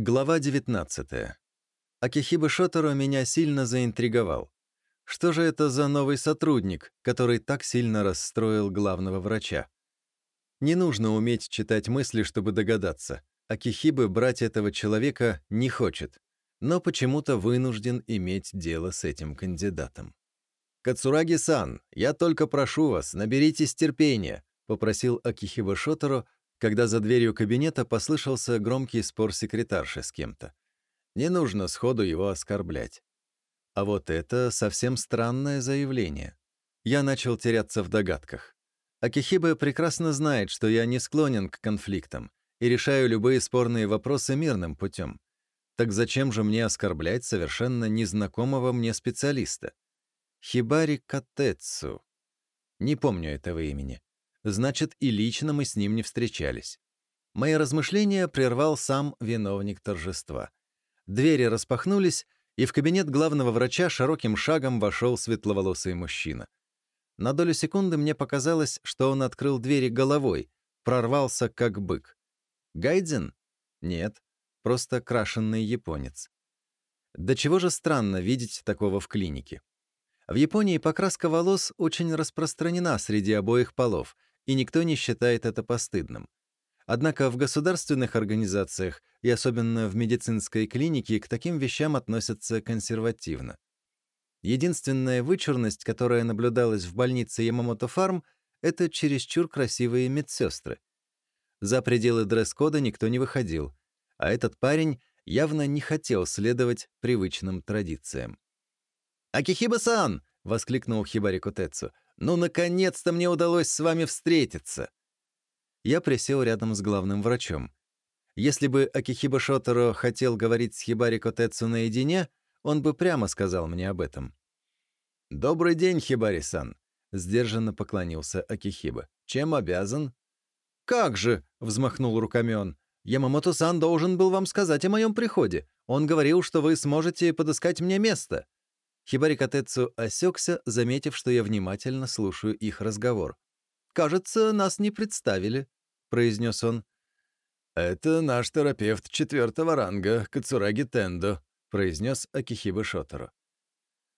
Глава 19. Акихиба Шоторо меня сильно заинтриговал. Что же это за новый сотрудник, который так сильно расстроил главного врача? Не нужно уметь читать мысли, чтобы догадаться. Акихибы брать этого человека не хочет, но почему-то вынужден иметь дело с этим кандидатом. «Кацураги-сан, я только прошу вас, наберитесь терпения», — попросил Акихиба Шоторо, когда за дверью кабинета послышался громкий спор секретарши с кем-то. Не нужно сходу его оскорблять. А вот это совсем странное заявление. Я начал теряться в догадках. Акихиба прекрасно знает, что я не склонен к конфликтам и решаю любые спорные вопросы мирным путем. Так зачем же мне оскорблять совершенно незнакомого мне специалиста? Хибари Катецу. Не помню этого имени. Значит, и лично мы с ним не встречались. Мои размышления прервал сам виновник торжества. Двери распахнулись, и в кабинет главного врача широким шагом вошел светловолосый мужчина. На долю секунды мне показалось, что он открыл двери головой, прорвался как бык. Гайдзен? Нет, просто крашенный японец. Да чего же странно видеть такого в клинике. В Японии покраска волос очень распространена среди обоих полов — и никто не считает это постыдным. Однако в государственных организациях и особенно в медицинской клинике к таким вещам относятся консервативно. Единственная вычурность, которая наблюдалась в больнице Ямамото Фарм, это чересчур красивые медсестры. За пределы дресс-кода никто не выходил, а этот парень явно не хотел следовать привычным традициям. «Акихиба-сан!» — воскликнул Хибари Кутецу. «Ну, наконец-то мне удалось с вами встретиться!» Я присел рядом с главным врачом. Если бы Акихиба Шоторо хотел говорить с Хибари Котецу наедине, он бы прямо сказал мне об этом. «Добрый день, Хибари-сан», — сдержанно поклонился Акихиба. «Чем обязан?» «Как же!» — взмахнул руками он. «Ямамото-сан должен был вам сказать о моем приходе. Он говорил, что вы сможете подыскать мне место». Хибари Катецу осекся, заметив, что я внимательно слушаю их разговор. «Кажется, нас не представили», — произнес он. «Это наш терапевт четвертого ранга, Кацураги Тендо», — произнес Акихиба Шоторо.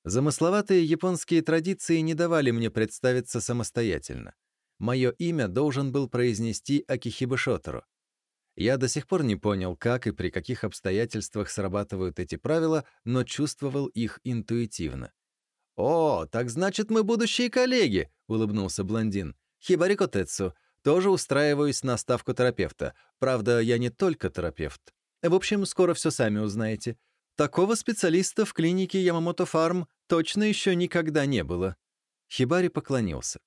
Замысловатые японские традиции не давали мне представиться самостоятельно. Мое имя должен был произнести Акихиба Шоторо. Я до сих пор не понял, как и при каких обстоятельствах срабатывают эти правила, но чувствовал их интуитивно. «О, так значит, мы будущие коллеги!» — улыбнулся блондин. «Хибари Котецу. Тоже устраиваюсь на ставку терапевта. Правда, я не только терапевт. В общем, скоро все сами узнаете. Такого специалиста в клинике Ямамото Фарм точно еще никогда не было». Хибари поклонился.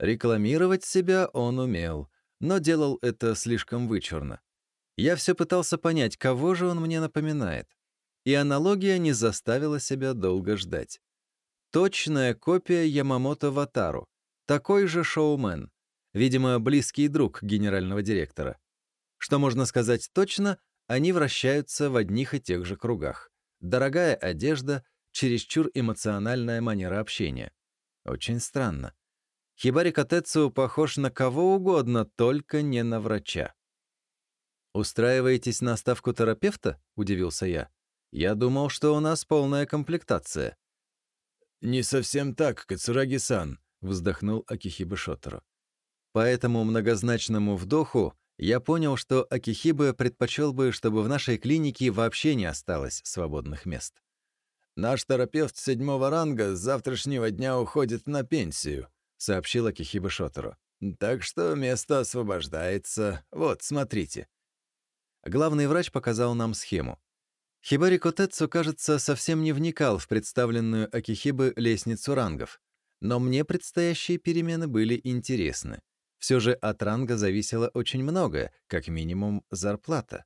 Рекламировать себя он умел но делал это слишком вычурно. Я все пытался понять, кого же он мне напоминает. И аналогия не заставила себя долго ждать. Точная копия Ямамото Ватару. Такой же шоумен. Видимо, близкий друг генерального директора. Что можно сказать точно, они вращаются в одних и тех же кругах. Дорогая одежда, чересчур эмоциональная манера общения. Очень странно. Хибари Катецу похож на кого угодно, только не на врача. «Устраиваетесь на ставку терапевта?» — удивился я. «Я думал, что у нас полная комплектация». «Не совсем так, Кацураги-сан», — вздохнул Акихиба Шоторо. По этому многозначному вдоху я понял, что Акихиба предпочел бы, чтобы в нашей клинике вообще не осталось свободных мест. «Наш терапевт седьмого ранга с завтрашнего дня уходит на пенсию», сообщила Кихиба Шотору. «Так что место освобождается. Вот, смотрите». Главный врач показал нам схему. Хибари Котецу, кажется, совсем не вникал в представленную Акихибы лестницу рангов. Но мне предстоящие перемены были интересны. Все же от ранга зависело очень многое, как минимум зарплата.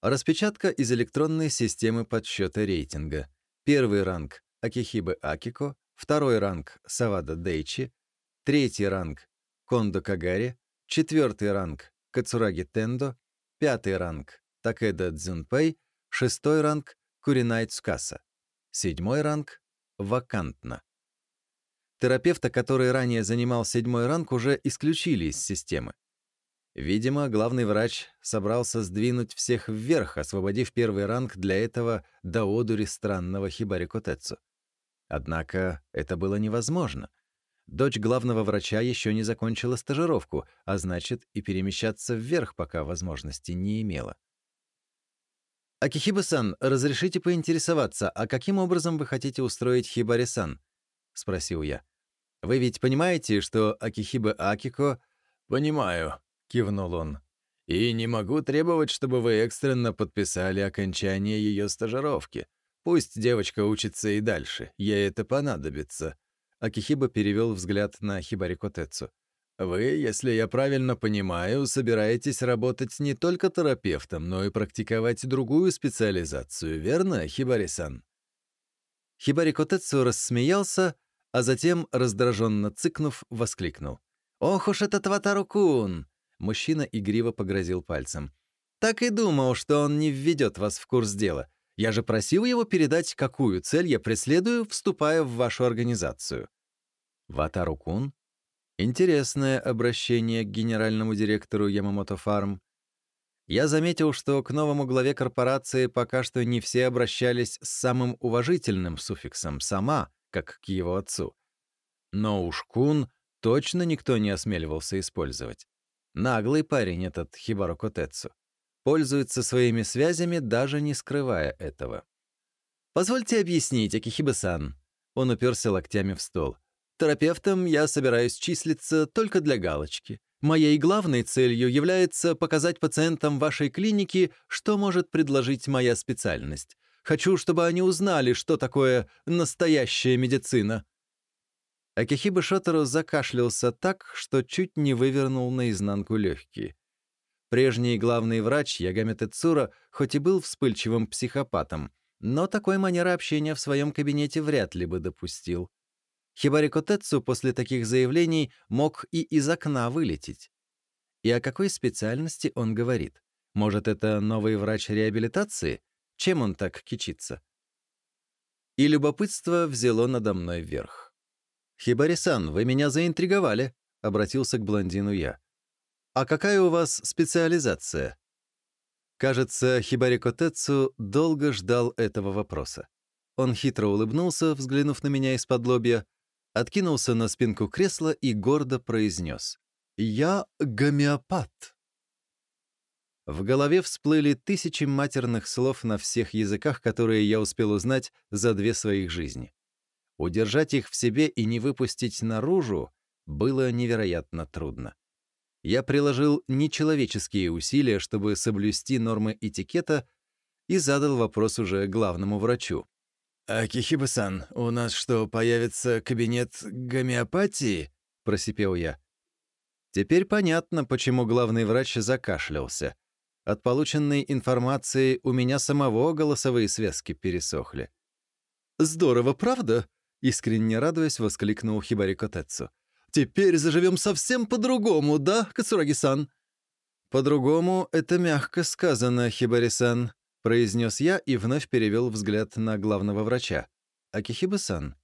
Распечатка из электронной системы подсчета рейтинга. Первый ранг — Акихибы Акико, второй ранг — Савада Дейчи, третий ранг — Кондо Кагари, четвертый ранг — Кацураги Тендо, пятый ранг — Такеда Дзюнпэй, шестой ранг — Куринай Цукаса, седьмой ранг — Вакантна. Терапевта, который ранее занимал седьмой ранг, уже исключили из системы. Видимо, главный врач собрался сдвинуть всех вверх, освободив первый ранг для этого до одури странного Хибари Котецу. Однако это было невозможно. Дочь главного врача еще не закончила стажировку, а значит, и перемещаться вверх пока возможности не имела. «Акихиба-сан, разрешите поинтересоваться, а каким образом вы хотите устроить Хибари-сан?» — спросил я. «Вы ведь понимаете, что Акихиба Акико...» «Понимаю», — кивнул он. «И не могу требовать, чтобы вы экстренно подписали окончание ее стажировки. Пусть девочка учится и дальше, ей это понадобится». Акихиба перевел взгляд на Хибари Котецу. «Вы, если я правильно понимаю, собираетесь работать не только терапевтом, но и практиковать другую специализацию, верно, Хибари-сан?» Хибари Котецу рассмеялся, а затем, раздраженно цыкнув, воскликнул. «Ох уж этот Ватару-кун! Мужчина игриво погрозил пальцем. «Так и думал, что он не введет вас в курс дела. Я же просил его передать, какую цель я преследую, вступая в вашу организацию». «Ватару-кун?» Интересное обращение к генеральному директору Ямамото Фарм. Я заметил, что к новому главе корпорации пока что не все обращались с самым уважительным суффиксом «сама», как к его отцу. Но уж «кун» точно никто не осмеливался использовать. Наглый парень этот Хибаро Котецу. Пользуется своими связями, даже не скрывая этого. «Позвольте объяснить, Акихиба-сан». Он уперся локтями в стол. «Терапевтом я собираюсь числиться только для галочки. Моей главной целью является показать пациентам вашей клиники, что может предложить моя специальность. Хочу, чтобы они узнали, что такое настоящая медицина». Акихиба Шотору закашлялся так, что чуть не вывернул наизнанку легкие. Прежний главный врач Ягами Тецура хоть и был вспыльчивым психопатом, но такой манеры общения в своем кабинете вряд ли бы допустил. Хибарико Тецу после таких заявлений мог и из окна вылететь. И о какой специальности он говорит? Может, это новый врач реабилитации? Чем он так кичится? И любопытство взяло надо мной вверх. «Хибари-сан, вы меня заинтриговали», — обратился к блондину я. «А какая у вас специализация?» Кажется, Хибари Котецу долго ждал этого вопроса. Он хитро улыбнулся, взглянув на меня из-под лобья, откинулся на спинку кресла и гордо произнес. «Я гомеопат». В голове всплыли тысячи матерных слов на всех языках, которые я успел узнать за две своих жизни. Удержать их в себе и не выпустить наружу было невероятно трудно. Я приложил нечеловеческие усилия, чтобы соблюсти нормы этикета, и задал вопрос уже главному врачу. «Акихиба-сан, у нас что, появится кабинет гомеопатии?» — просипел я. Теперь понятно, почему главный врач закашлялся. От полученной информации у меня самого голосовые связки пересохли. «Здорово, правда?» Искренне радуясь, воскликнул Хибари Котецу. «Теперь заживем совсем по-другому, да, Кацураги-сан?» «По-другому — это мягко сказано, Хибари-сан», — произнес я и вновь перевел взгляд на главного врача. «Акихиба-сан?»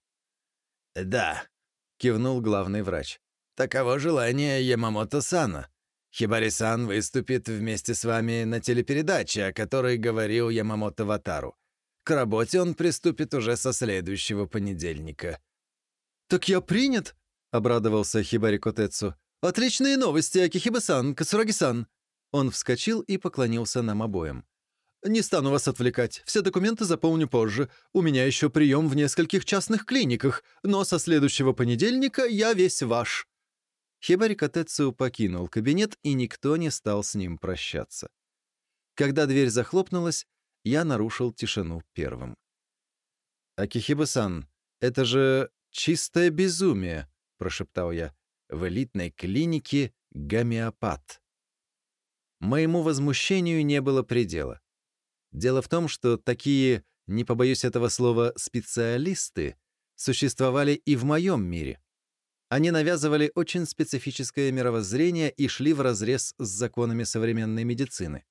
«Да», — кивнул главный врач. «Таково желание Ямамото-сана. Хибари-сан выступит вместе с вами на телепередаче, о которой говорил Ямамото Ватару. К работе он приступит уже со следующего понедельника». «Так я принят?» — обрадовался Хибари Котецу. «Отличные новости, Акихиба-сан, Кацураги-сан!» Он вскочил и поклонился нам обоим. «Не стану вас отвлекать, все документы заполню позже. У меня еще прием в нескольких частных клиниках, но со следующего понедельника я весь ваш». Хибари Котецу покинул кабинет, и никто не стал с ним прощаться. Когда дверь захлопнулась, я нарушил тишину первым. «Акихиба-сан, это же чистое безумие», — прошептал я. «В элитной клинике гомеопат». Моему возмущению не было предела. Дело в том, что такие, не побоюсь этого слова, специалисты существовали и в моем мире. Они навязывали очень специфическое мировоззрение и шли вразрез с законами современной медицины.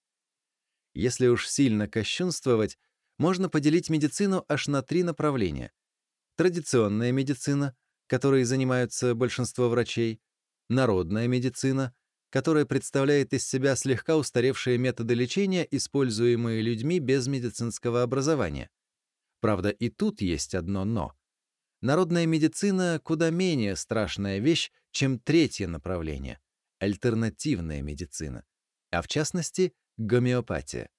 Если уж сильно кощунствовать, можно поделить медицину аж на три направления. Традиционная медицина, которой занимаются большинство врачей, народная медицина, которая представляет из себя слегка устаревшие методы лечения, используемые людьми без медицинского образования. Правда, и тут есть одно «но». Народная медицина куда менее страшная вещь, чем третье направление — альтернативная медицина, а в частности — гомеопатия.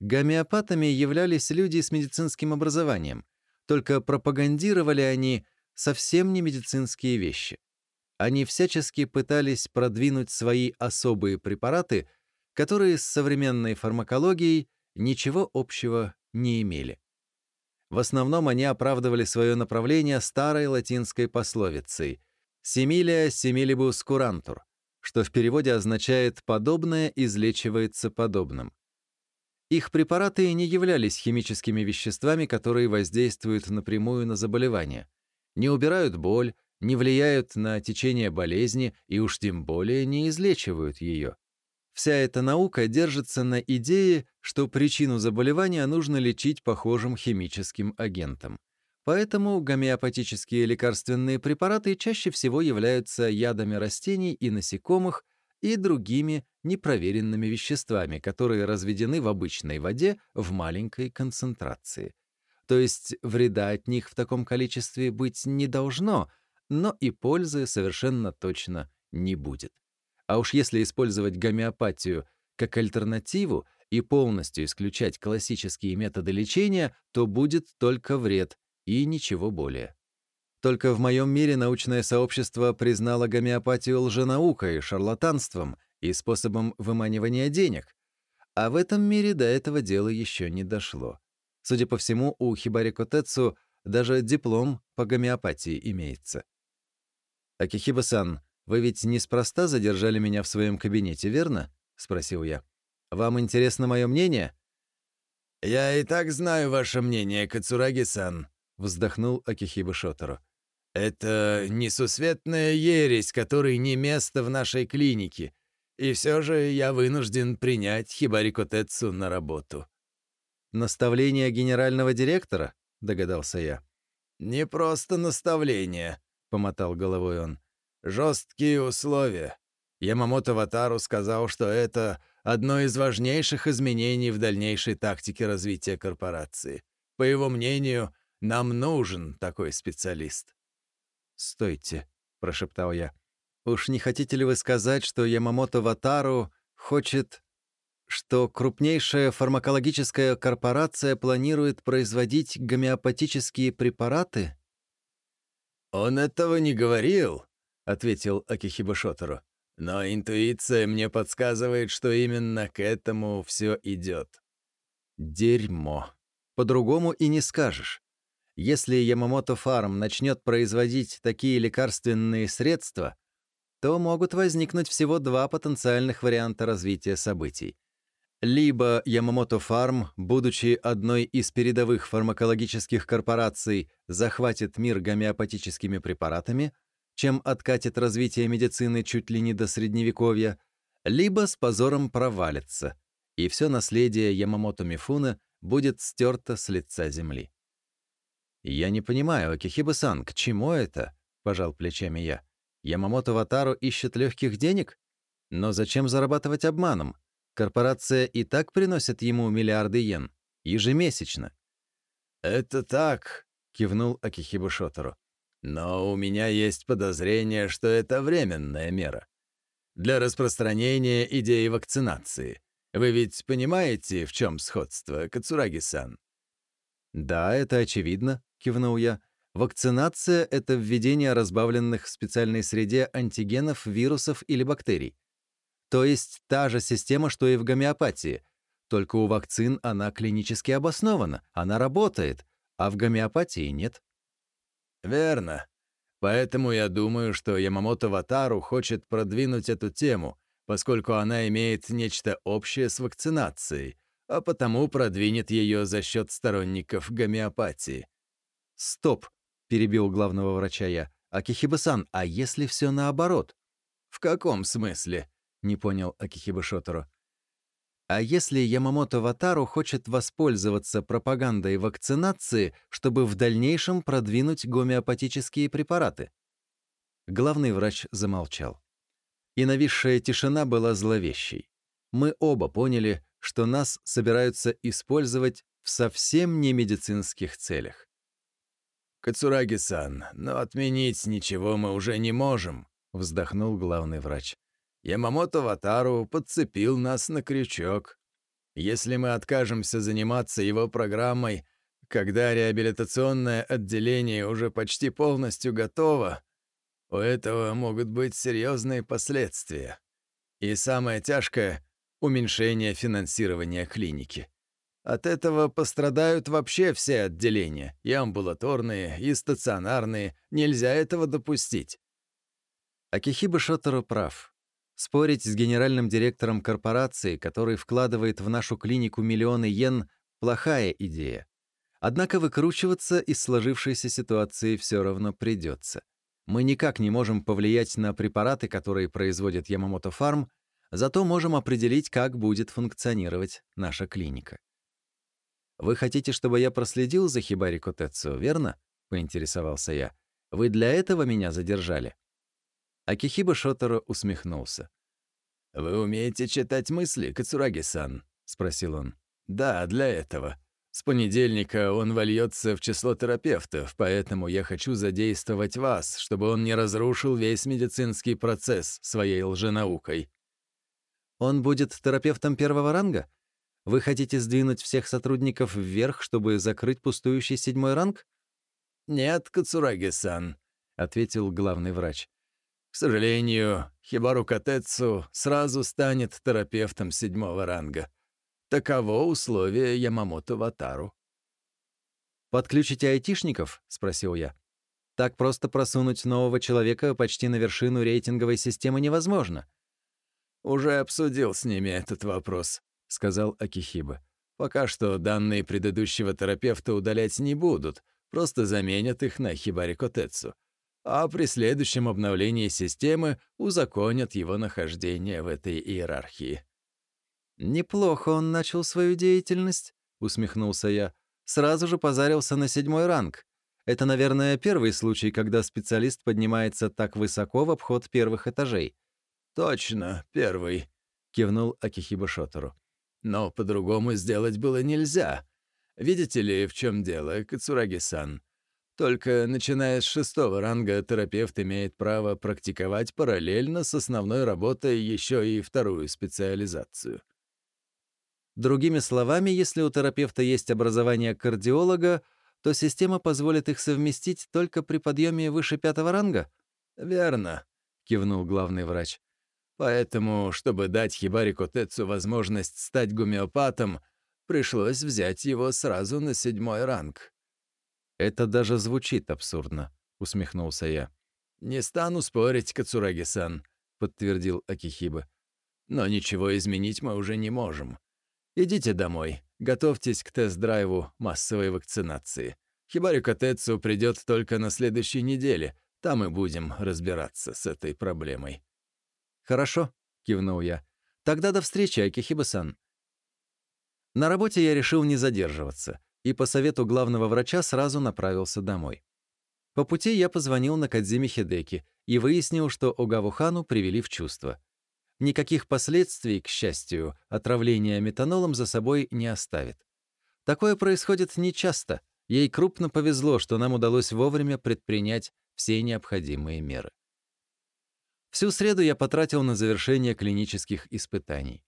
Гомеопатами являлись люди с медицинским образованием, только пропагандировали они совсем не медицинские вещи. Они всячески пытались продвинуть свои особые препараты, которые с современной фармакологией ничего общего не имели. В основном они оправдывали свое направление старой латинской пословицей «similia similibus curantur», что в переводе означает «подобное излечивается подобным». Их препараты не являлись химическими веществами, которые воздействуют напрямую на заболевание, не убирают боль, не влияют на течение болезни и уж тем более не излечивают ее. Вся эта наука держится на идее, что причину заболевания нужно лечить похожим химическим агентом. Поэтому гомеопатические лекарственные препараты чаще всего являются ядами растений и насекомых и другими непроверенными веществами, которые разведены в обычной воде в маленькой концентрации. То есть вреда от них в таком количестве быть не должно, но и пользы совершенно точно не будет. А уж если использовать гомеопатию как альтернативу и полностью исключать классические методы лечения, то будет только вред и ничего более. Только в моем мире научное сообщество признало гомеопатию лженаукой, шарлатанством и способом выманивания денег. А в этом мире до этого дела еще не дошло. Судя по всему, у Хибари Котецу даже диплом по гомеопатии имеется. «Акихиба-сан, вы ведь неспроста задержали меня в своем кабинете, верно?» — спросил я. «Вам интересно мое мнение?» «Я и так знаю ваше мнение, Кацураги-сан», — вздохнул Акихиба Шоторо. «Это несусветная ересь, которой не место в нашей клинике, и все же я вынужден принять Хибари Котецу на работу». «Наставление генерального директора?» — догадался я. «Не просто наставление», — помотал головой он. Жесткие условия. Ямамото Ватару сказал, что это одно из важнейших изменений в дальнейшей тактике развития корпорации. По его мнению, нам нужен такой специалист. «Стойте», — прошептал я. «Уж не хотите ли вы сказать, что Ямамото Ватару хочет, что крупнейшая фармакологическая корпорация планирует производить гомеопатические препараты?» «Он этого не говорил», — ответил Акихиба Шотору. «Но интуиция мне подсказывает, что именно к этому все идет». «Дерьмо. По-другому и не скажешь. Если Ямамото Фарм начнет производить такие лекарственные средства, то могут возникнуть всего два потенциальных варианта развития событий. Либо Ямамото Фарм, будучи одной из передовых фармакологических корпораций, захватит мир гомеопатическими препаратами — чем откатит развитие медицины чуть ли не до Средневековья, либо с позором провалится, и все наследие Ямамото Мифуна будет стерто с лица земли. «Я не понимаю, Акихиба-сан, к чему это?» — пожал плечами я. «Ямамото Ватару ищет легких денег? Но зачем зарабатывать обманом? Корпорация и так приносит ему миллиарды йен. Ежемесячно». «Это так», — кивнул Акихиба Шотору. Но у меня есть подозрение, что это временная мера. Для распространения идеи вакцинации. Вы ведь понимаете, в чем сходство, Кацураги-сан? «Да, это очевидно», — кивнул я. «Вакцинация — это введение разбавленных в специальной среде антигенов, вирусов или бактерий. То есть та же система, что и в гомеопатии. Только у вакцин она клинически обоснована, она работает, а в гомеопатии нет». «Верно. Поэтому я думаю, что Ямамото Ватару хочет продвинуть эту тему, поскольку она имеет нечто общее с вакцинацией, а потому продвинет ее за счет сторонников гомеопатии». «Стоп!» — перебил главного врача я. «Акихиба-сан, а если все наоборот?» «В каком смысле?» — не понял Акихиба Шоторо. А если Ямамото Ватару хочет воспользоваться пропагандой вакцинации, чтобы в дальнейшем продвинуть гомеопатические препараты? Главный врач замолчал. И нависшая тишина была зловещей. Мы оба поняли, что нас собираются использовать в совсем не медицинских целях. «Кацураги-сан, но отменить ничего мы уже не можем», — вздохнул главный врач. «Ямамото Ватару подцепил нас на крючок. Если мы откажемся заниматься его программой, когда реабилитационное отделение уже почти полностью готово, у этого могут быть серьезные последствия. И самое тяжкое — уменьшение финансирования клиники. От этого пострадают вообще все отделения, и амбулаторные, и стационарные. Нельзя этого допустить. Акихиба Шоторо прав. Спорить с генеральным директором корпорации, который вкладывает в нашу клинику миллионы йен, плохая идея. Однако выкручиваться из сложившейся ситуации все равно придется. Мы никак не можем повлиять на препараты, которые производит Ямамото Фарм, зато можем определить, как будет функционировать наша клиника. «Вы хотите, чтобы я проследил за Хибари Котецу, верно?» — поинтересовался я. «Вы для этого меня задержали?» Акихиба Шоторо усмехнулся. «Вы умеете читать мысли, Кацураги-сан?» — спросил он. «Да, для этого. С понедельника он вольется в число терапевтов, поэтому я хочу задействовать вас, чтобы он не разрушил весь медицинский процесс своей лженаукой». «Он будет терапевтом первого ранга?» Вы хотите сдвинуть всех сотрудников вверх, чтобы закрыть пустующий седьмой ранг? Нет, Кацураги-сан, ответил главный врач. К сожалению, Хибару Катецу сразу станет терапевтом седьмого ранга. Таково условие Ямамото Ватару. «Подключите айтишников?» — спросил я. «Так просто просунуть нового человека почти на вершину рейтинговой системы невозможно». «Уже обсудил с ними этот вопрос», — сказал Акихиба. «Пока что данные предыдущего терапевта удалять не будут, просто заменят их на Хибари Котецу. А при следующем обновлении системы узаконят его нахождение в этой иерархии». «Неплохо он начал свою деятельность», — усмехнулся я. «Сразу же позарился на седьмой ранг. Это, наверное, первый случай, когда специалист поднимается так высоко в обход первых этажей». «Точно, первый», — кивнул Акихиба Шотору. Но по-другому сделать было нельзя. Видите ли, в чем дело, Кацураги-сан? Только начиная с шестого ранга терапевт имеет право практиковать параллельно с основной работой еще и вторую специализацию. Другими словами, если у терапевта есть образование кардиолога, то система позволит их совместить только при подъеме выше пятого ранга? «Верно», — кивнул главный врач. Поэтому, чтобы дать Хибари Котецу возможность стать гомеопатом, пришлось взять его сразу на седьмой ранг. «Это даже звучит абсурдно», — усмехнулся я. «Не стану спорить, Кацураги-сан», — подтвердил Акихиба. «Но ничего изменить мы уже не можем. Идите домой, готовьтесь к тест-драйву массовой вакцинации. Хибари Котецу придет только на следующей неделе, там и будем разбираться с этой проблемой». «Хорошо», — кивнул я. «Тогда до встречи, Акихиба-сан». На работе я решил не задерживаться и по совету главного врача сразу направился домой. По пути я позвонил на Кадзиме Хидеки и выяснил, что Огавухану привели в чувство. Никаких последствий, к счастью, отравление метанолом за собой не оставит. Такое происходит нечасто. Ей крупно повезло, что нам удалось вовремя предпринять все необходимые меры. Всю среду я потратил на завершение клинических испытаний.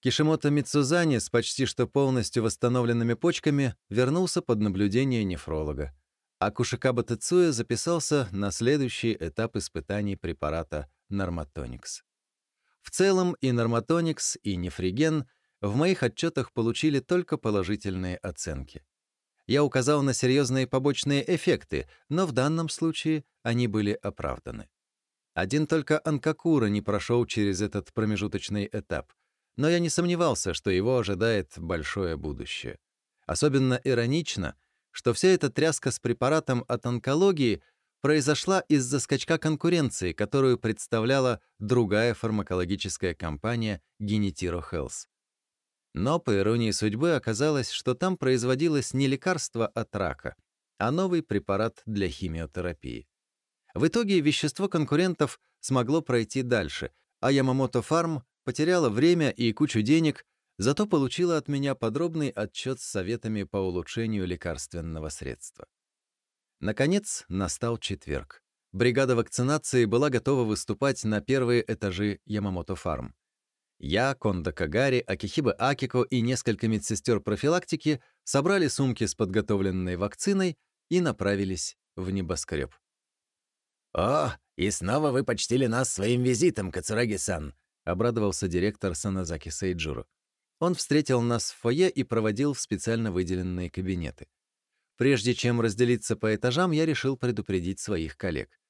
Кишимото Мицузани с почти что полностью восстановленными почками вернулся под наблюдение нефролога, а Кушикаба Тецуя записался на следующий этап испытаний препарата Норматоникс. В целом и Норматоникс, и Нефриген в моих отчетах получили только положительные оценки. Я указал на серьезные побочные эффекты, но в данном случае они были оправданы. Один только Анкакура не прошел через этот промежуточный этап, но я не сомневался, что его ожидает большое будущее. Особенно иронично, что вся эта тряска с препаратом от онкологии произошла из-за скачка конкуренции, которую представляла другая фармакологическая компания Genetiro Health. Но, по иронии судьбы, оказалось, что там производилось не лекарство от рака, а новый препарат для химиотерапии. В итоге вещество конкурентов смогло пройти дальше, а Ямамото Фарм потеряла время и кучу денег, зато получила от меня подробный отчет с советами по улучшению лекарственного средства. Наконец, настал четверг. Бригада вакцинации была готова выступать на первые этажи Ямамото Фарм. Я, Кондо Кагари, Акихиба Акико и несколько медсестер профилактики собрали сумки с подготовленной вакциной и направились в небоскреб. «О, и снова вы почтили нас своим визитом, Кацураги-сан», — обрадовался директор Саназаки Сейджуру. Он встретил нас в фойе и проводил в специально выделенные кабинеты. Прежде чем разделиться по этажам, я решил предупредить своих коллег.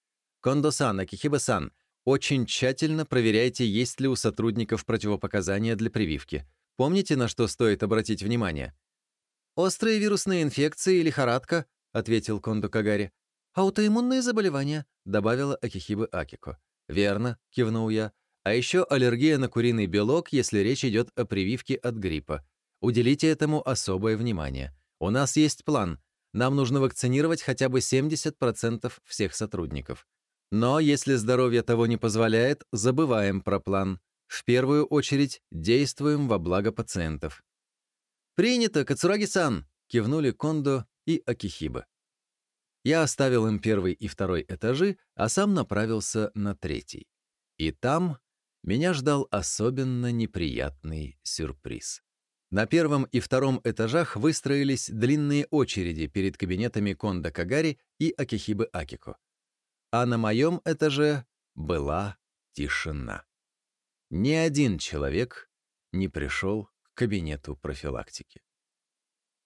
«Кондо-сан, Акихиба-сан, очень тщательно проверяйте, есть ли у сотрудников противопоказания для прививки. Помните, на что стоит обратить внимание?» «Острые вирусные инфекции, лихорадка», — ответил Кондо Кагари. «Аутоиммунные заболевания», — добавила Акихибы Акико. «Верно», — кивнул я. «А еще аллергия на куриный белок, если речь идет о прививке от гриппа. Уделите этому особое внимание. У нас есть план. Нам нужно вакцинировать хотя бы 70% всех сотрудников. Но если здоровье того не позволяет, забываем про план. В первую очередь действуем во благо пациентов. «Принято, Кацураги-сан!» — кивнули Кондо и Акихиба. Я оставил им первый и второй этажи, а сам направился на третий. И там меня ждал особенно неприятный сюрприз. На первом и втором этажах выстроились длинные очереди перед кабинетами Кондо Кагари и Акихибы Акико. А на моем этаже была тишина. Ни один человек не пришел к кабинету профилактики.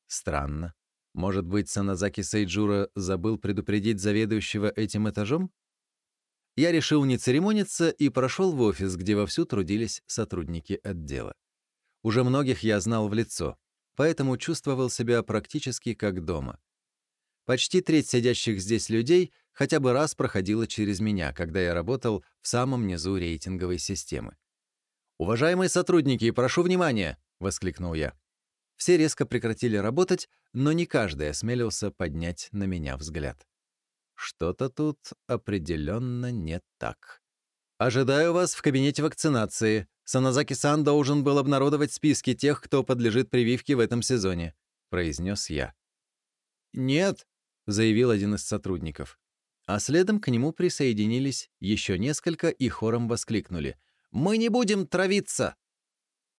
Странно. Может быть, Саназаки Сейджура забыл предупредить заведующего этим этажом? Я решил не церемониться и прошел в офис, где вовсю трудились сотрудники отдела. Уже многих я знал в лицо, поэтому чувствовал себя практически как дома. Почти треть сидящих здесь людей хотя бы раз проходила через меня, когда я работал в самом низу рейтинговой системы. «Уважаемые сотрудники, прошу внимания!» — воскликнул я. Все резко прекратили работать, но не каждый осмелился поднять на меня взгляд. Что-то тут определенно не так. «Ожидаю вас в кабинете вакцинации. Саназаки-сан должен был обнародовать списки тех, кто подлежит прививке в этом сезоне», — произнес я. «Нет», — заявил один из сотрудников. А следом к нему присоединились еще несколько и хором воскликнули. «Мы не будем травиться!»